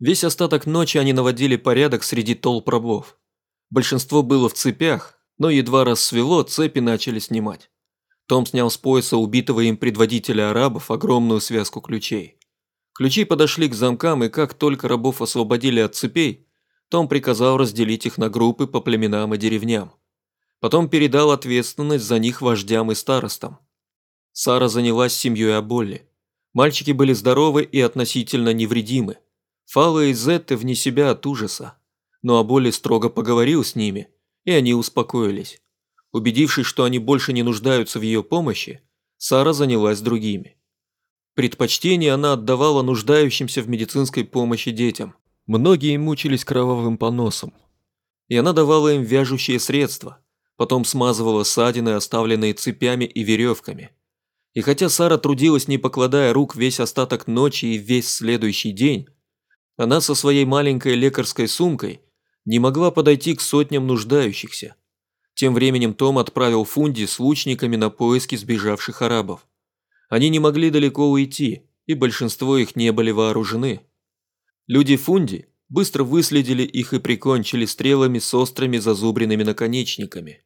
Весь остаток ночи они наводили порядок среди толп рабов. Большинство было в цепях, но едва рассвело, цепи начали снимать. Том снял с пояса убитого им предводителя арабов огромную связку ключей. Ключи подошли к замкам, и как только рабов освободили от цепей, том приказал разделить их на группы по племенам и деревням. Потом передал ответственность за них вождям и старостам. Сара занялась семьей Аболли. Мальчики были здоровы и относительно невредимы. Фала и Зетты вне себя от ужаса. Но Аболли строго поговорил с ними, и они успокоились. Убедившись, что они больше не нуждаются в ее помощи, Сара занялась другими. Предпочтение она отдавала нуждающимся в медицинской помощи детям. Многие мучились кровавым поносом. И она давала им вяжущие средства, потом смазывала ссадины, оставленные цепями и веревками. И хотя Сара трудилась, не покладая рук весь остаток ночи и весь следующий день, она со своей маленькой лекарской сумкой не могла подойти к сотням нуждающихся. Тем временем Том отправил Фунди с лучниками на поиски сбежавших арабов. Они не могли далеко уйти, и большинство их не были вооружены. Люди Фунди быстро выследили их и прикончили стрелами с острыми зазубренными наконечниками.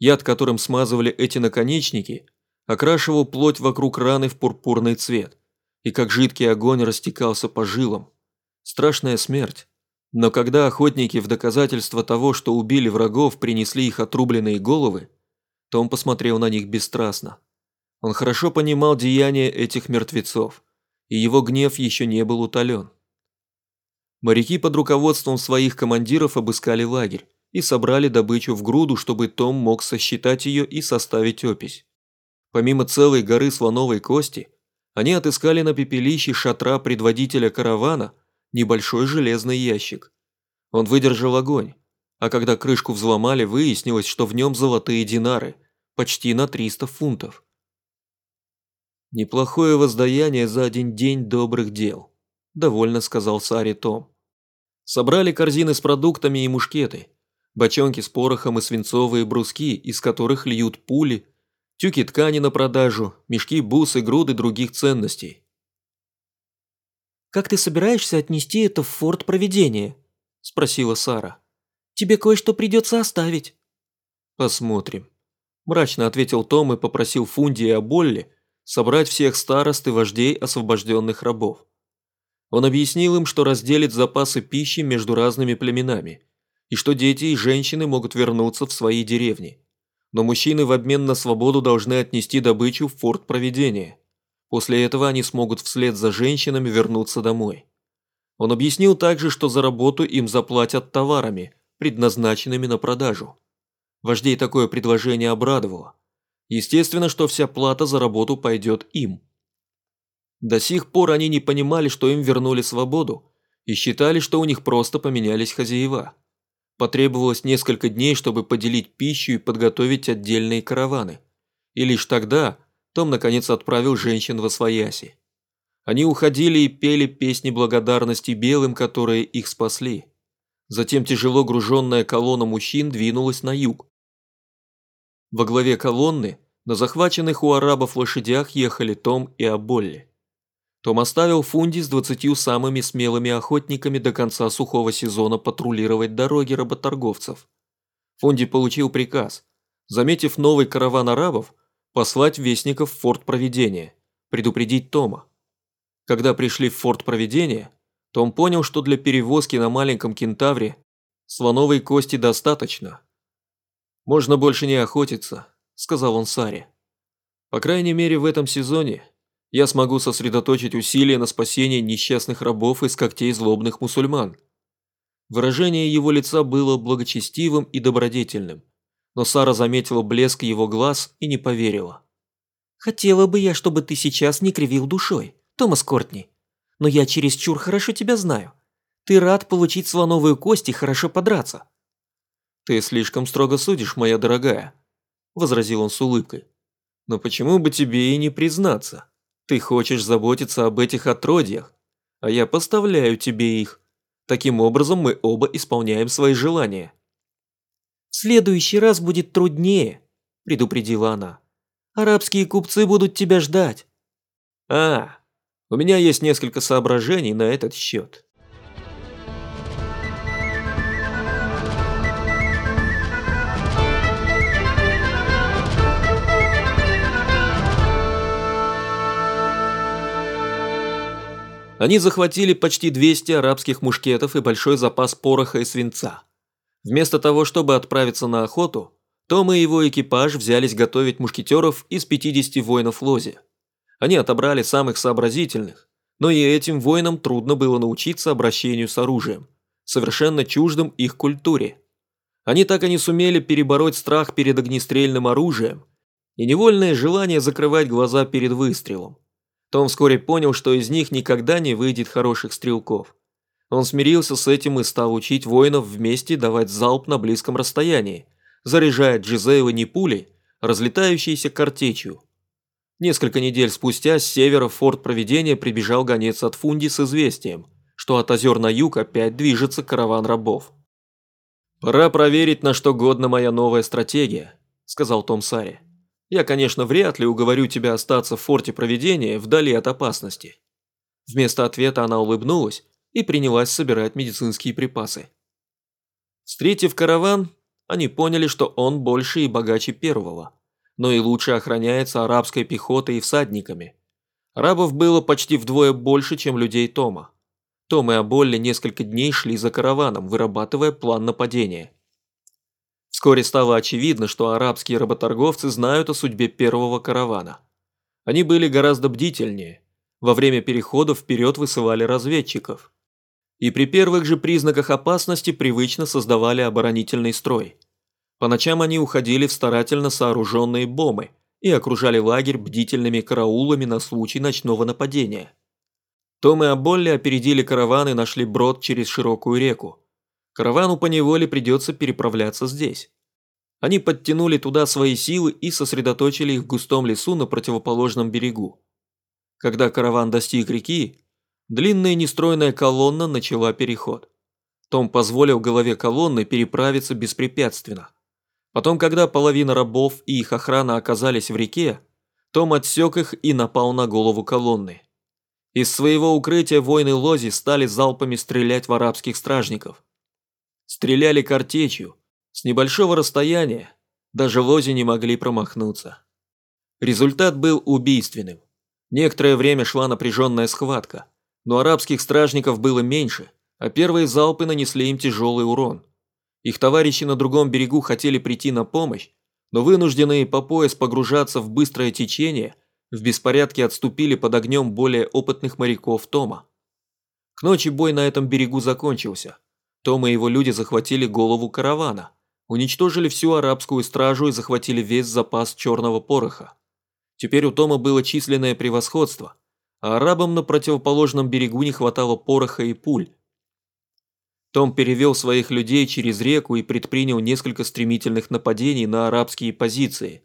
Яд, которым смазывали эти наконечники, окрашивал плоть вокруг раны в пурпурный цвет, и как жидкий огонь растекался по жилам. Страшная смерть. Но когда охотники в доказательство того, что убили врагов, принесли их отрубленные головы, то он посмотрел на них бесстрастно. Он хорошо понимал деяния этих мертвецов, и его гнев еще не был утолен. Моряки под руководством своих командиров обыскали лагерь и собрали добычу в груду, чтобы Том мог сосчитать ее и составить опись. Помимо целой горы слоновой кости, они отыскали на пепелище шатра предводителя каравана – небольшой железный ящик. Он выдержал огонь, а когда крышку взломали, выяснилось, что в нем золотые динары, почти на 300 фунтов. «Неплохое воздаяние за один день добрых дел», – довольно сказал Саре Том. Собрали корзины с продуктами и мушкеты, бочонки с порохом и свинцовые бруски, из которых льют пули, тюки ткани на продажу, мешки бус и груды других ценностей. «Как ты собираешься отнести это в форт проведения?» – спросила Сара. «Тебе кое-что придется оставить». «Посмотрим», – мрачно ответил Том и попросил Фунди и Аболли собрать всех старост и вождей освобожденных рабов. Он объяснил им, что разделит запасы пищи между разными племенами, и что дети и женщины могут вернуться в свои деревни. Но мужчины в обмен на свободу должны отнести добычу в форт проведения. После этого они смогут вслед за женщинами вернуться домой. Он объяснил также, что за работу им заплатят товарами, предназначенными на продажу. Вождей такое предложение обрадовало. Естественно, что вся плата за работу пойдет им. До сих пор они не понимали, что им вернули свободу, и считали, что у них просто поменялись хозяева. Потребовалось несколько дней, чтобы поделить пищу и подготовить отдельные караваны. И лишь тогда том, наконец, отправил женщин во свояси. Они уходили и пели песни благодарности белым, которые их спасли. Затем тяжело груженная колонна мужчин двинулась на юг. Во главе колонны на захваченных у арабов лошадях ехали Том и Аболли. Том оставил Фунди с двадцатью самыми смелыми охотниками до конца сухого сезона патрулировать дороги работорговцев. Фунди получил приказ. Заметив новый караван арабов, послать вестников в форт Проведения, предупредить Тома. Когда пришли в форт Проведения, том понял, что для перевозки на маленьком кентавре слоновой кости достаточно. «Можно больше не охотиться», – сказал он Саре. «По крайней мере, в этом сезоне я смогу сосредоточить усилия на спасении несчастных рабов из когтей злобных мусульман». Выражение его лица было благочестивым и добродетельным – но Сара заметила блеск его глаз и не поверила. «Хотела бы я, чтобы ты сейчас не кривил душой, Томас Кортни. Но я чересчур хорошо тебя знаю. Ты рад получить слоновую кость и хорошо подраться». «Ты слишком строго судишь, моя дорогая», – возразил он с улыбкой. «Но почему бы тебе и не признаться? Ты хочешь заботиться об этих отродьях, а я поставляю тебе их. Таким образом мы оба исполняем свои желания». «В следующий раз будет труднее», – предупредила она. «Арабские купцы будут тебя ждать». «А, у меня есть несколько соображений на этот счет». Они захватили почти 200 арабских мушкетов и большой запас пороха и свинца. Вместо того, чтобы отправиться на охоту, том и его экипаж взялись готовить мушкетеров из 50 воинов Лози. Они отобрали самых сообразительных, но и этим воинам трудно было научиться обращению с оружием, совершенно чуждым их культуре. Они так и не сумели перебороть страх перед огнестрельным оружием и невольное желание закрывать глаза перед выстрелом. Том вскоре понял, что из них никогда не выйдет хороших стрелков. Он смирился с этим и стал учить воинов вместе давать залп на близком расстоянии, заряжая Джизеева не пулей, а разлетающейся картечью. Несколько недель спустя с севера в форт Проведения прибежал гонец от Фунди с известием, что от озер на юг опять движется караван рабов. «Пора проверить, на что годна моя новая стратегия», – сказал Том Сари. «Я, конечно, вряд ли уговорю тебя остаться в форте Проведения вдали от опасности». Вместо ответа она улыбнулась и принялась собирать медицинские припасы. Встретив караван, они поняли, что он больше и богаче первого, но и лучше охраняется арабской пехотой и всадниками. Арабов было почти вдвое больше, чем людей Тома. Том и Аболли несколько дней шли за караваном, вырабатывая план нападения. Вскоре стало очевидно, что арабские работорговцы знают о судьбе первого каравана. Они были гораздо бдительнее. Во время перехода вперед высылали разведчиков и при первых же признаках опасности привычно создавали оборонительный строй. По ночам они уходили в старательно сооруженные бомы и окружали лагерь бдительными караулами на случай ночного нападения. Том и Аболли опередили караван и нашли брод через широкую реку. Каравану по неволе придется переправляться здесь. Они подтянули туда свои силы и сосредоточили их в густом лесу на противоположном берегу. Когда караван достиг реки, Длинная нестройная колонна начала переход. Том позволил голове колонны переправиться беспрепятственно. Потом, когда половина рабов и их охрана оказались в реке, том отсек их и напал на голову колонны. Из своего укрытия воины Лози стали залпами стрелять в арабских стражников. Стреляли картечью, с небольшого расстояния, даже Лози не могли промахнуться. Результат был убийственным. Некоторое время шла напряженная схватка но арабских стражников было меньше, а первые залпы нанесли им тяжелый урон. Их товарищи на другом берегу хотели прийти на помощь, но вынужденные по пояс погружаться в быстрое течение, в беспорядке отступили под огнем более опытных моряков Тома. К ночи бой на этом берегу закончился. Том и его люди захватили голову каравана, уничтожили всю арабскую стражу и захватили весь запас черного пороха. Теперь у Тома было численное превосходство – а арабам на противоположном берегу не хватало пороха и пуль. Том перевел своих людей через реку и предпринял несколько стремительных нападений на арабские позиции,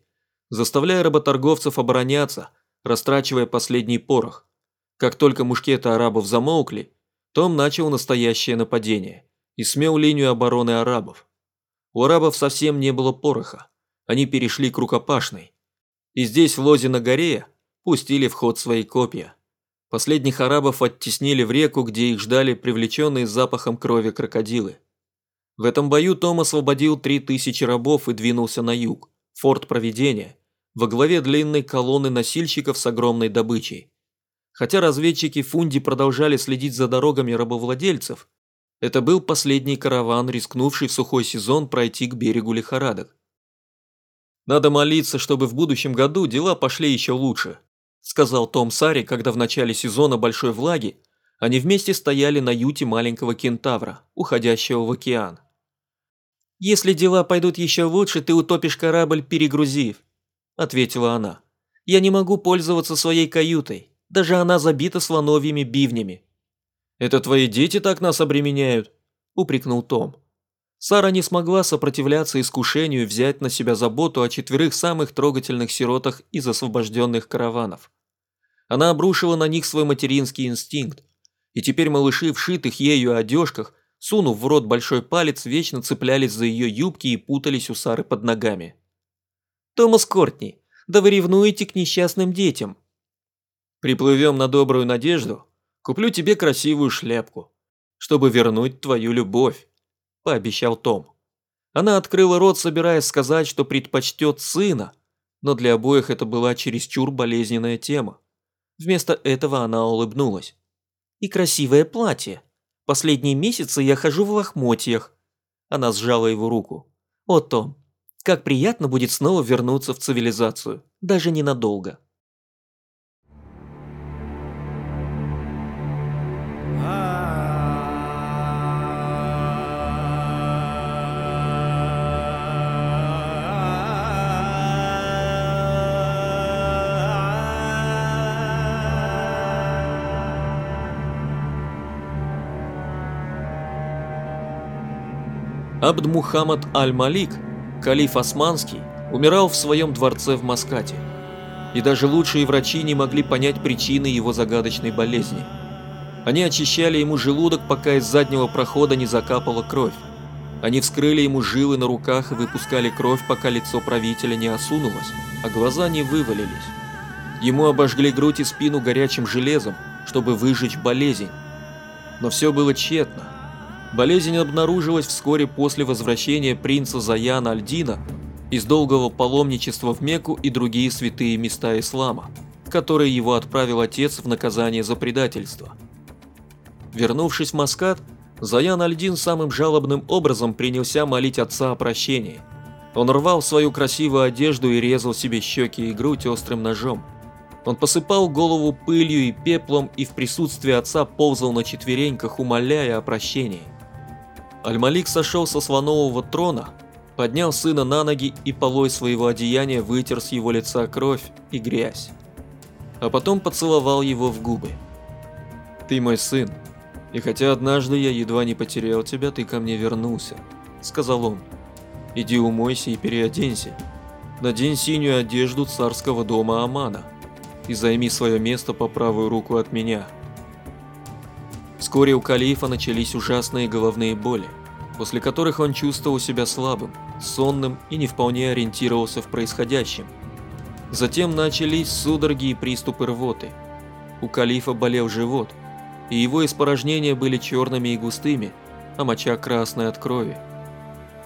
заставляя работорговцев обороняться, растрачивая последний порох. Как только мушкеты арабов замолкли, том начал настоящее нападение и смел линию обороны арабов. У арабов совсем не было пороха, они перешли к рукопашной. И здесь, в Лозе на горе, пустили в ход свои копья. Последних арабов оттеснили в реку, где их ждали привлеченные запахом крови крокодилы. В этом бою Том освободил три тысячи рабов и двинулся на юг, форт Провидения, во главе длинной колонны носильщиков с огромной добычей. Хотя разведчики Фунди продолжали следить за дорогами рабовладельцев, это был последний караван, рискнувший в сухой сезон пройти к берегу лихорадок. Надо молиться, чтобы в будущем году дела пошли еще лучше, сказал Том Сари, когда в начале сезона большой влаги они вместе стояли на юте маленького кентавра, уходящего в океан. «Если дела пойдут еще лучше, ты утопишь корабль, перегрузив», – ответила она. «Я не могу пользоваться своей каютой, даже она забита слоновьими бивнями». «Это твои дети так нас обременяют?» – упрекнул Том. Сара не смогла сопротивляться искушению взять на себя заботу о четверых самых трогательных сиротах из освобожденных караванов. Она обрушила на них свой материнский инстинкт, и теперь малыши в шитых ею одежках, сунув в рот большой палец, вечно цеплялись за ее юбки и путались у Сары под ногами. «Томас Кортни, да вы ревнуете к несчастным детям!» «Приплывем на добрую надежду, куплю тебе красивую шляпку, чтобы вернуть твою любовь», – пообещал Том. Она открыла рот, собираясь сказать, что предпочтет сына, но для обоих это была чересчур болезненная тема. Вместо этого она улыбнулась. И красивое платье. Последние месяцы я хожу в лохмотьях. Она сжала его руку. О, Том, как приятно будет снова вернуться в цивилизацию, даже ненадолго. Абд Мухаммад Аль-Малик, калиф османский, умирал в своем дворце в Маскате. И даже лучшие врачи не могли понять причины его загадочной болезни. Они очищали ему желудок, пока из заднего прохода не закапала кровь. Они вскрыли ему жилы на руках и выпускали кровь, пока лицо правителя не осунулось, а глаза не вывалились. Ему обожгли грудь и спину горячим железом, чтобы выжечь болезнь. Но все было тщетно. Болезнь обнаружилась вскоре после возвращения принца Заяна Альдина из долгого паломничества в Мекку и другие святые места ислама, которые его отправил отец в наказание за предательство. Вернувшись в Маскат, Заян Альдин самым жалобным образом принялся молить отца о прощении. Он рвал свою красивую одежду и резал себе щеки и грудь острым ножом. Он посыпал голову пылью и пеплом и в присутствии отца ползал на четвереньках, умоляя о прощении. Аль-Малик сошел со слонового трона, поднял сына на ноги и полой своего одеяния вытер с его лица кровь и грязь. А потом поцеловал его в губы. «Ты мой сын, и хотя однажды я едва не потерял тебя, ты ко мне вернулся», — сказал он. «Иди умойся и переоденься. Надень синюю одежду царского дома Амана и займи свое место по правую руку от меня». Вскоре у калифа начались ужасные головные боли, после которых он чувствовал себя слабым, сонным и не вполне ориентировался в происходящем. Затем начались судороги и приступы рвоты. У калифа болел живот, и его испорожнения были черными и густыми, а моча красная от крови.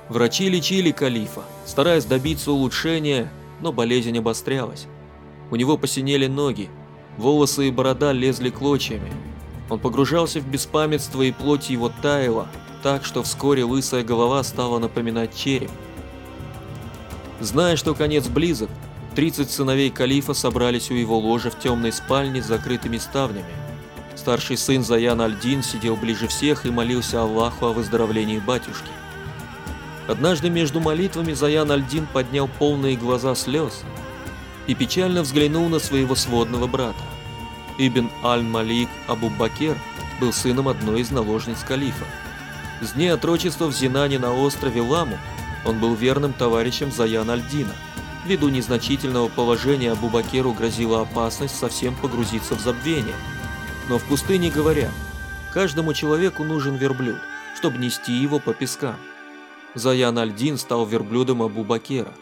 Врачи лечили калифа, стараясь добиться улучшения, но болезнь обострялась. У него посинели ноги, волосы и борода лезли клочьями, он погружался в беспамятство, и плоть его таяла, так что вскоре лысая голова стала напоминать череп. Зная, что конец близок, 30 сыновей калифа собрались у его ложа в темной спальне с закрытыми ставнями. Старший сын Заян Альдин сидел ближе всех и молился Аллаху о выздоровлении батюшки. Однажды между молитвами Заян Альдин поднял полные глаза слез и печально взглянул на своего сводного брата. Ибн Аль-Малик Абу-Бакер был сыном одной из наложниц калифа. С дней отрочества в Зинане на острове Ламу он был верным товарищем Заян Аль-Дина. Ввиду незначительного положения Абу-Бакеру грозила опасность совсем погрузиться в забвение. Но в пустыне говорят, каждому человеку нужен верблюд, чтобы нести его по пескам. Заян Аль-Дин стал верблюдом Абу-Бакера.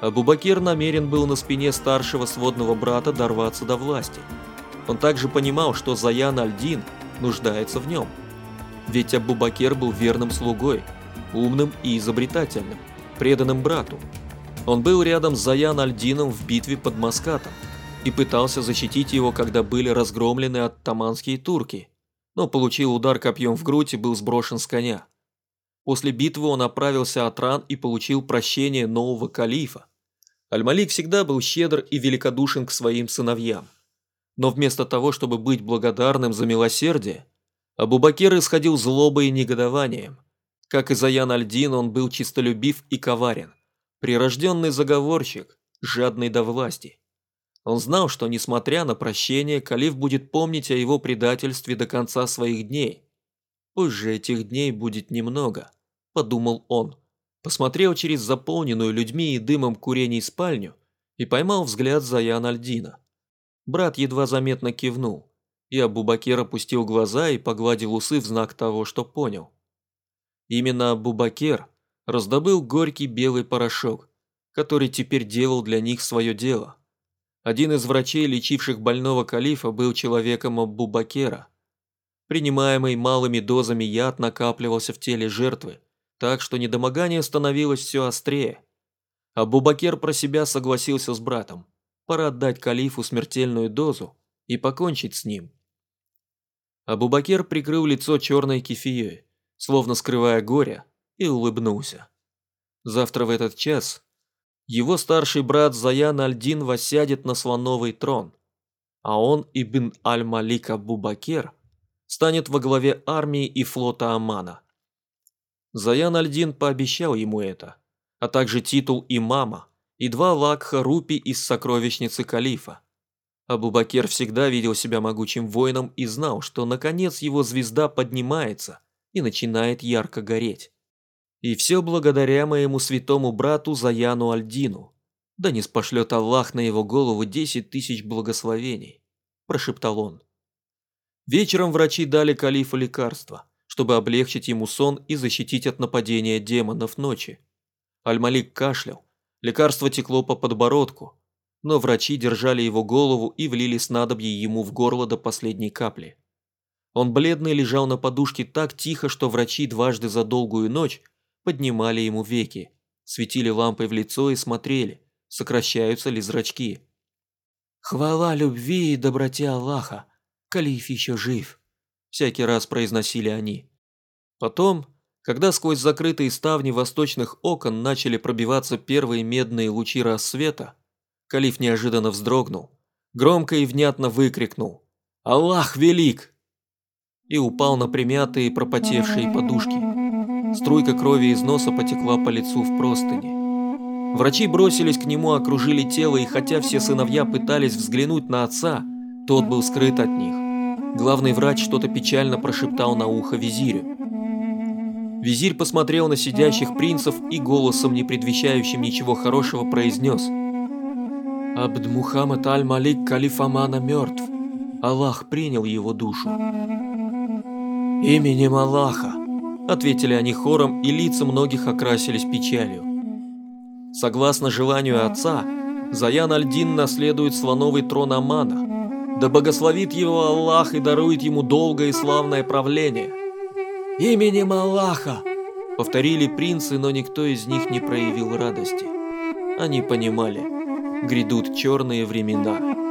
Абу-Бакер намерен был на спине старшего сводного брата дорваться до власти – он также понимал, что Заян Альдин нуждается в нем. Ведь Абу-Бакер был верным слугой, умным и изобретательным, преданным брату. Он был рядом с Заян Альдином в битве под Маскатом и пытался защитить его, когда были разгромлены оттаманские турки, но получил удар копьем в грудь и был сброшен с коня. После битвы он отправился от ран и получил прощение нового калифа. Аль-Малик всегда был щедр и великодушен к своим сыновьям. Но вместо того, чтобы быть благодарным за милосердие, Абубакир исходил злобой и негодованием. Как и Заян Альдин, он был чистолюбив и коварен, прирожденный заговорщик, жадный до власти. Он знал, что, несмотря на прощение, Калиф будет помнить о его предательстве до конца своих дней. «Пусть же этих дней будет немного», – подумал он. Посмотрел через заполненную людьми и дымом курений спальню и поймал взгляд Заян Альдина. Брат едва заметно кивнул, и Абубакер опустил глаза и погладил усы в знак того, что понял. Именно Абубакер раздобыл горький белый порошок, который теперь делал для них свое дело. Один из врачей, лечивших больного калифа, был человеком Абубакера. Принимаемый малыми дозами яд накапливался в теле жертвы, так что недомогание становилось все острее. Абубакер про себя согласился с братом. Пора отдать калифу смертельную дозу и покончить с ним. Абубакер прикрыл лицо черной кефией, словно скрывая горе, и улыбнулся. Завтра в этот час его старший брат Заян Альдин восядет на слоновый трон, а он, Ибн Аль-Малик Абу-Бакер, станет во главе армии и флота Амана. Заян Альдин пообещал ему это, а также титул имама и два лакха рупи из сокровищницы калифа. Абу-Бакер всегда видел себя могучим воином и знал, что наконец его звезда поднимается и начинает ярко гореть. И все благодаря моему святому брату Заяну Альдину. Да не спошлет Аллах на его голову десять тысяч благословений, прошептал он. Вечером врачи дали калифу лекарства, чтобы облегчить ему сон и защитить от нападения демонов ночи. Аль-Малик кашлял, лекарство текло по подбородку, но врачи держали его голову и влили снадобье ему в горло до последней капли. Он бледный лежал на подушке так тихо, что врачи дважды за долгую ночь поднимали ему веки, светили лампой в лицо и смотрели, сокращаются ли зрачки. «Хвала любви и доброте Аллаха! Калиф еще жив!» Всякий раз произносили они. Потом, когда сквозь закрытые ставни восточных окон начали пробиваться первые медные лучи рассвета, Калиф неожиданно вздрогнул, громко и внятно выкрикнул «Аллах велик!» и упал на примятые пропотевшие подушки. Струйка крови из носа потекла по лицу в простыни. Врачи бросились к нему, окружили тело, и хотя все сыновья пытались взглянуть на отца, тот был скрыт от них. Главный врач что-то печально прошептал на ухо визирю. Визирь посмотрел на сидящих принцев и голосом, не предвещающим ничего хорошего, произнес «Абд Мухаммад Аль-Малик Калиф Амана мертв. Аллах принял его душу». «Именем Аллаха!» Ответили они хором, и лица многих окрасились печалью. Согласно желанию отца, Заян Альдин наследует слоновый трон Амана. Да благословит его Аллах и дарует ему долгое и славное правление. «Именем Аллаха!» Повторили принцы, но никто из них не проявил радости. Они понимали, грядут черные времена.